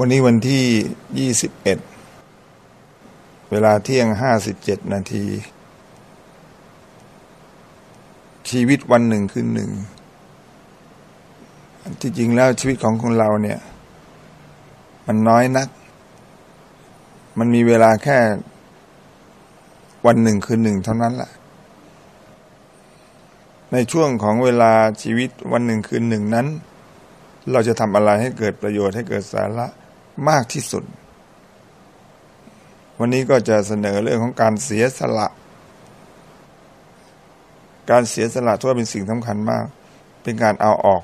วันนี้วันที่ 21 เวลาเที่ยง 57 นาที ชีวิตวันหนึ่งคือหนึ่งที่จริงแล้วชีวิตของคนเราเนี่ย มันน้อยนัก มันมีเวลาแค่วันหนึ่งคือหนึ่งเท่านั้นแหละในช่วงของเวลาชีวิตวันหนึ่งคืนหนึ่งนั้น เราจะทำอะไรให้เกิดประโยชน์ให้เกิดสาระ มากที่สุด วันนี้ก็จะเสนอเรื่องของการเสียสละ การเสียสละทั่วเป็นสิ่งสำคัญมาก เป็นการเอาออก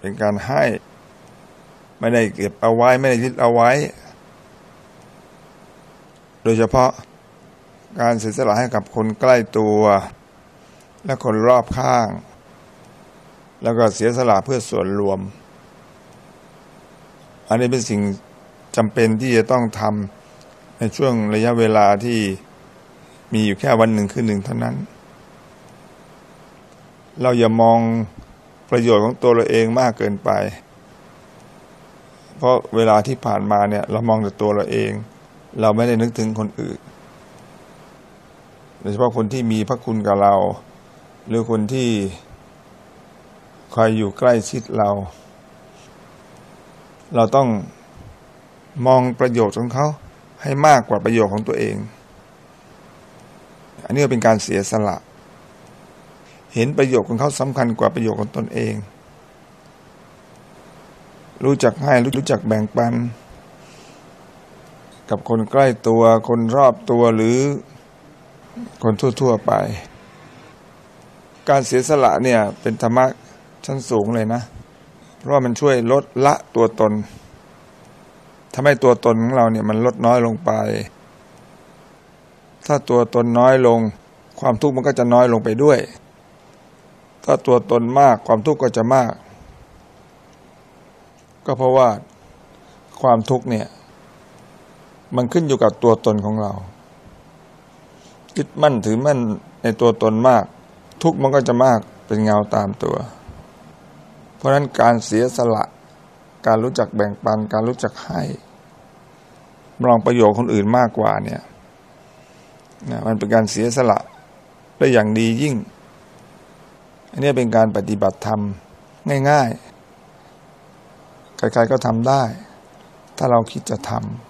เป็นการให้ไม่ได้เก็บเอาไว้ไม่ได้ยึดเอาไว้ โดยเฉพาะการเสียสละให้กับคนใกล้ตัว และคนรอบข้าง แล้วก็เสียสละเพื่อส่วนรวม อันนี้เป็นสิ่งจำเป็นที่จะต้องทำในช่วงระยะเวลาที่มีอยู่แค่วันหนึ่งคือหนึ่งเท่านั้น เราอย่ามองประโยชน์ของตัวเราเองมากเกินไป เพราะเวลาที่ผ่านมาเนี่ย เรามองแต่ตัวเราเอง เราไม่ได้นึกถึงคนอื่นโดยเฉพาะคนที่มีพระคุณกับเรา หรือคนที่คอยอยู่ใกล้ชิดเรา เราต้องมองประโยชน์ของเขาให้มากกว่าประโยชน์ของตัวเอง อันนี้เป็นการเสียสละ เห็นประโยชน์ของเขาสำคัญกว่าประโยชน์ของตนเอง รู้จักให้รู้จักแบ่งปัน กับคนใกล้ตัวคนรอบตัวหรือคนทั่ว ๆ ไป การเสียสละเนี่ยเป็นธรรมะชั้นสูงเลยนะ เพราะว่ามันช่วยลดละตัวตนทำให้ตัวตนของเราเนี่ยมันลดน้อยลงไป ถ้าตัวตนน้อยลง ความทุกข์มันก็จะน้อยลงไปด้วย ถ้าตัวตนมากความทุกข์ก็จะมาก ก็เพราะว่าความทุกข์เนี่ย มันขึ้นอยู่กับตัวตนของเรายึดมั่นถือมั่นในตัวตนมาก ทุกข์มันก็จะมากเป็นเงาตามตัว เพราะนั้นการเสียสละ การรู้จักแบ่งปัน การรู้จักให้ลองประโยชน์คนอื่นมากกว่าเนี่ยนะมันเป็นการเสียสละได้อย่างดียิ่ง อันนี้เป็นการปฏิบัติธรรมง่ายๆ ใครๆก็ทำได้ ถ้าเราคิดจะทำ